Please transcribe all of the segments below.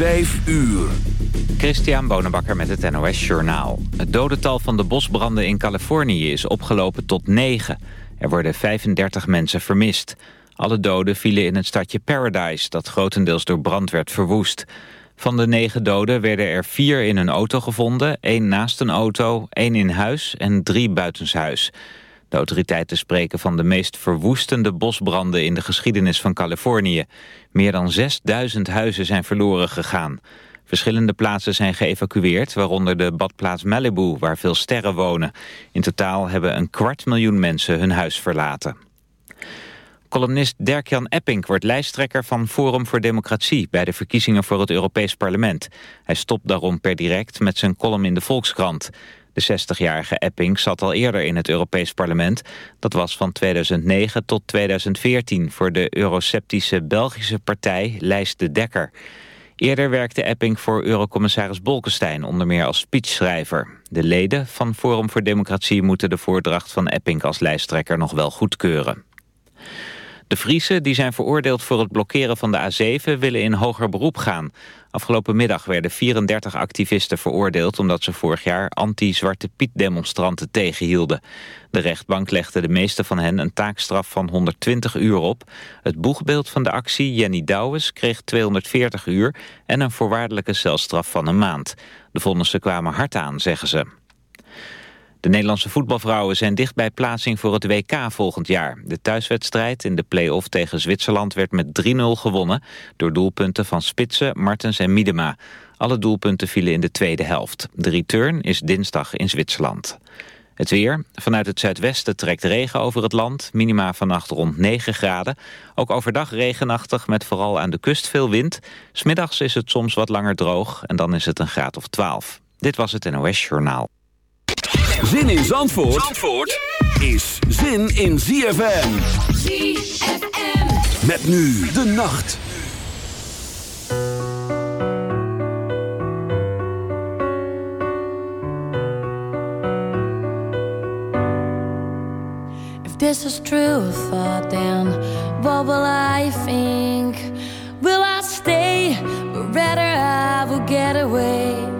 Vijf uur. Christian Bonenbakker met het NOS Journaal. Het dodental van de bosbranden in Californië is opgelopen tot 9. Er worden 35 mensen vermist. Alle doden vielen in het stadje Paradise... dat grotendeels door brand werd verwoest. Van de negen doden werden er vier in een auto gevonden... één naast een auto, één in huis en drie buitenshuis. De autoriteiten spreken van de meest verwoestende bosbranden... in de geschiedenis van Californië. Meer dan 6000 huizen zijn verloren gegaan. Verschillende plaatsen zijn geëvacueerd, waaronder de badplaats Malibu, waar veel sterren wonen. In totaal hebben een kwart miljoen mensen hun huis verlaten. Columnist Dirk-Jan Epping wordt lijsttrekker van Forum voor Democratie... bij de verkiezingen voor het Europees Parlement. Hij stopt daarom per direct met zijn column in de Volkskrant. De 60-jarige Epping zat al eerder in het Europees Parlement. Dat was van 2009 tot 2014 voor de euroceptische Belgische partij Lijst de Dekker. Eerder werkte Epping voor eurocommissaris Bolkestein, onder meer als speechschrijver. De leden van Forum voor Democratie moeten de voordracht van Epping als lijsttrekker nog wel goedkeuren. De Friese, die zijn veroordeeld voor het blokkeren van de A7, willen in hoger beroep gaan. Afgelopen middag werden 34 activisten veroordeeld... omdat ze vorig jaar anti-Zwarte Piet-demonstranten tegenhielden. De rechtbank legde de meeste van hen een taakstraf van 120 uur op. Het boegbeeld van de actie, Jenny Douwes, kreeg 240 uur... en een voorwaardelijke celstraf van een maand. De vonnissen kwamen hard aan, zeggen ze. De Nederlandse voetbalvrouwen zijn dicht bij plaatsing voor het WK volgend jaar. De thuiswedstrijd in de play-off tegen Zwitserland werd met 3-0 gewonnen... door doelpunten van Spitsen, Martens en Miedema. Alle doelpunten vielen in de tweede helft. De return is dinsdag in Zwitserland. Het weer. Vanuit het zuidwesten trekt regen over het land. Minima vannacht rond 9 graden. Ook overdag regenachtig met vooral aan de kust veel wind. Smiddags is het soms wat langer droog en dan is het een graad of 12. Dit was het NOS Journaal. Zin in Zandvoort, Zandvoort is zin in ZFM. ZFM. Met nu de nacht. If this is true thought, then what will I think? Will I stay? But rather I will get away.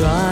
try.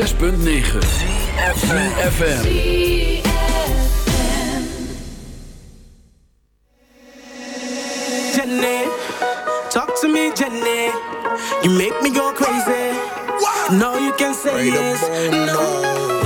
106.9 CFFM Jenny, talk to me Jenny. You make me go crazy. No you can say yes No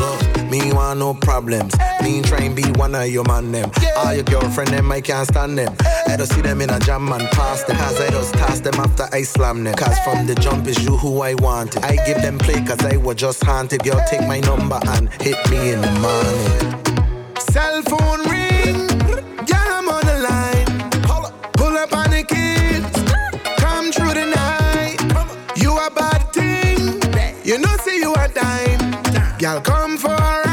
me want no problems. Me try and be one of your man them. All your girlfriend them, I can't stand them. I don't see them in a jam and pass them. Cause I just toss them after I slam them. Cause from the jump is you who I wanted. I give them play cause I was just haunted. Girl, take my number and hit me in the morning. Cell phone ring. Girl, I'm on the line. Pull up on the kids. Come through the night. You a bad thing. You know, see you a dime. Girl, come for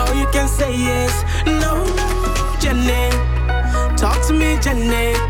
No, you can say yes. No, Jenny. Talk to me, Jenny.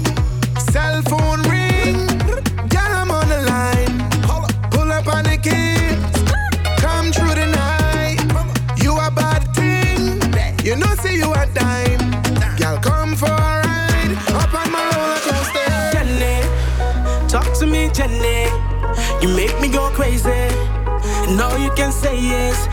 Can say yes.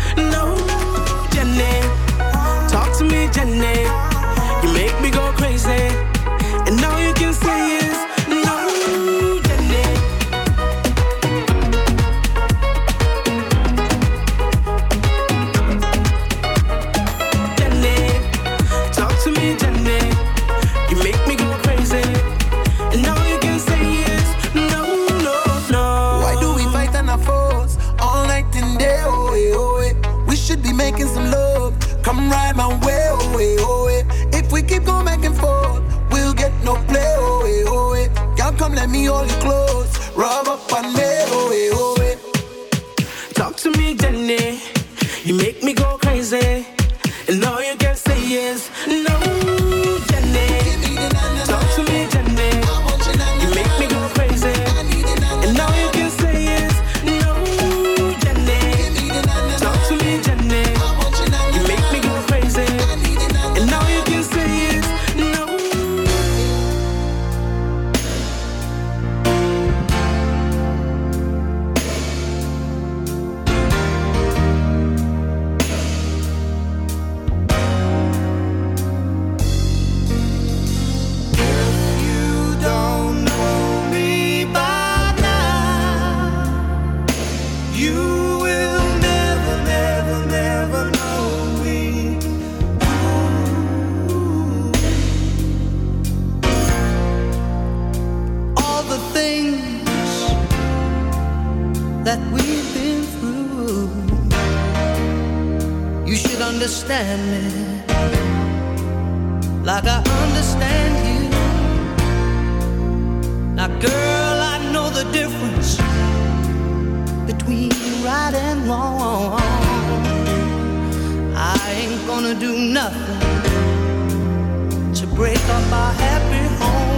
Right and wrong. I ain't gonna do nothing to break up our happy home.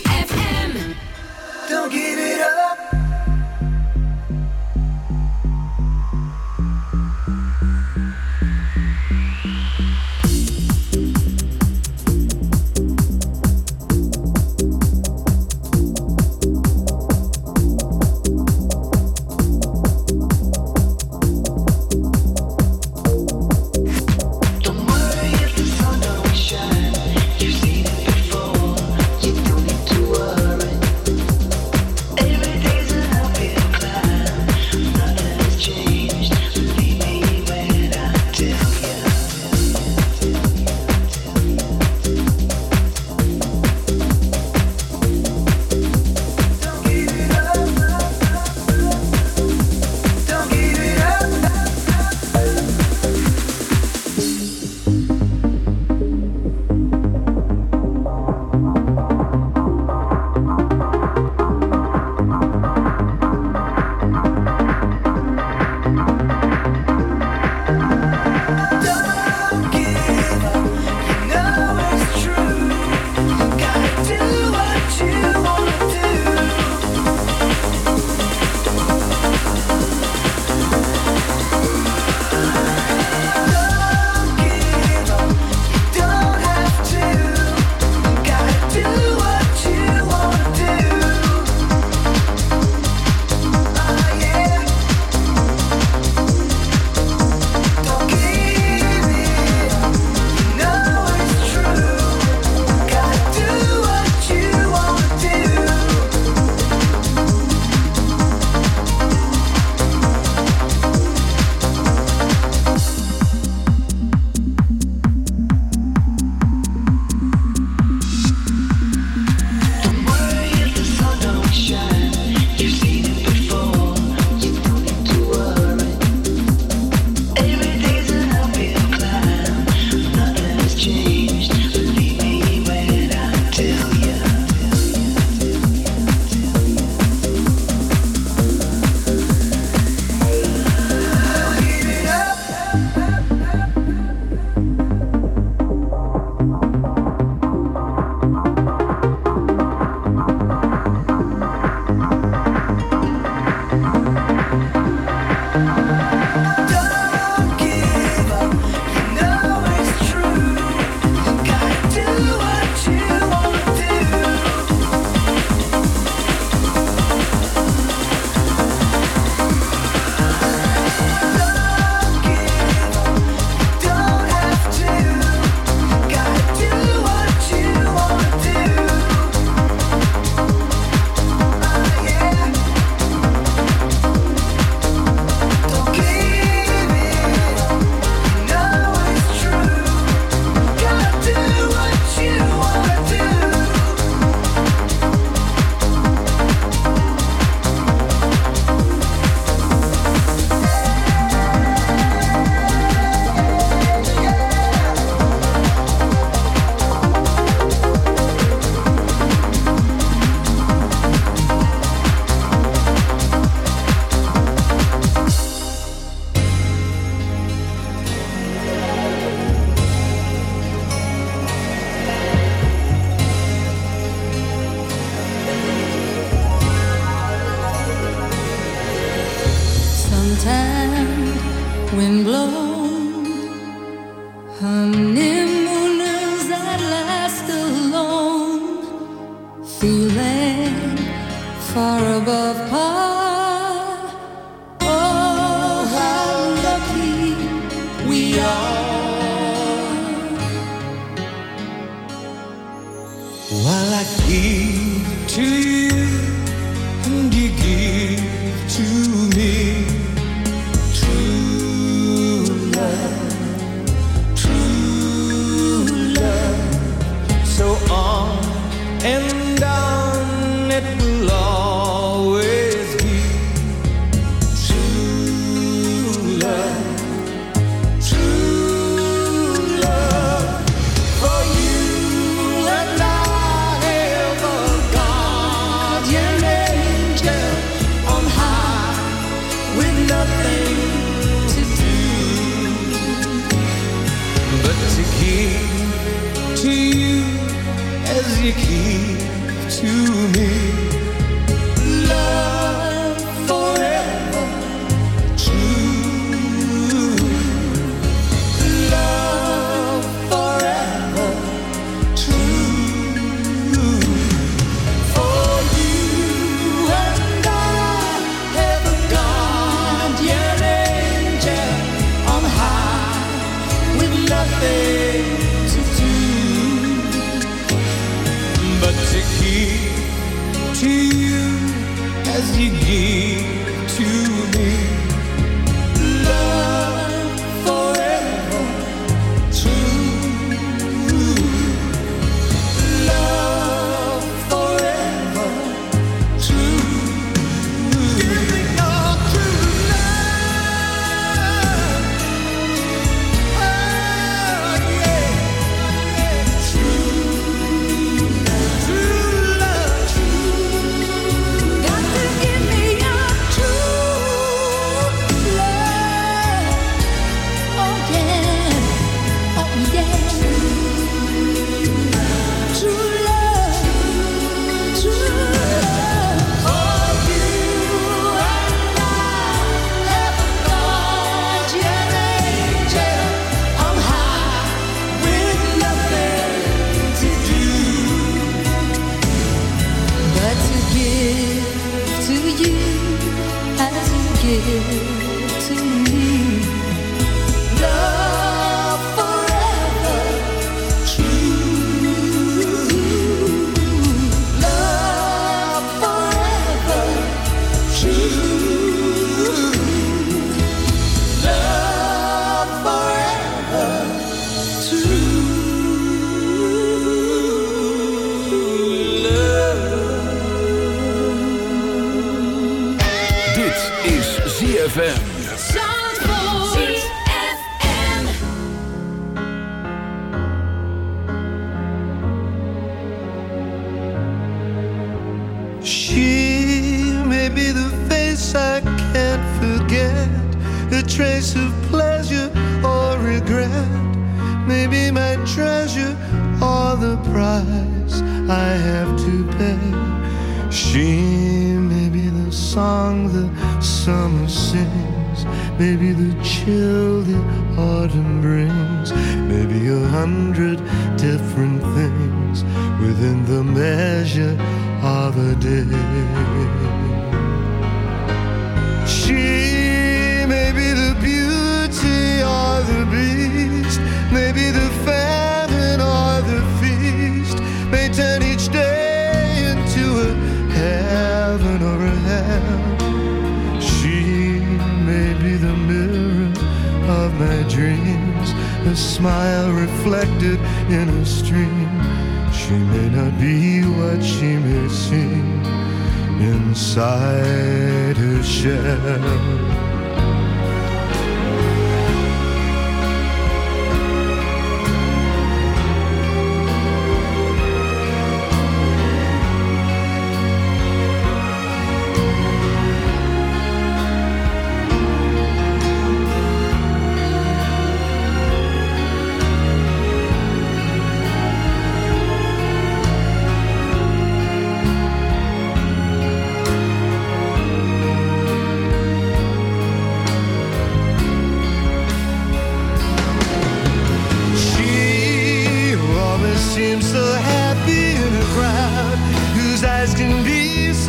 inside her shell.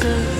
closer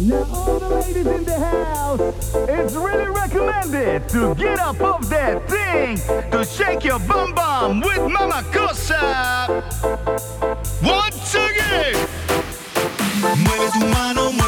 Now all the ladies in the house, it's really recommended to get up off that thing, to shake your bum bum with Mama Cosa. Once again. Mueve tu mano, mueve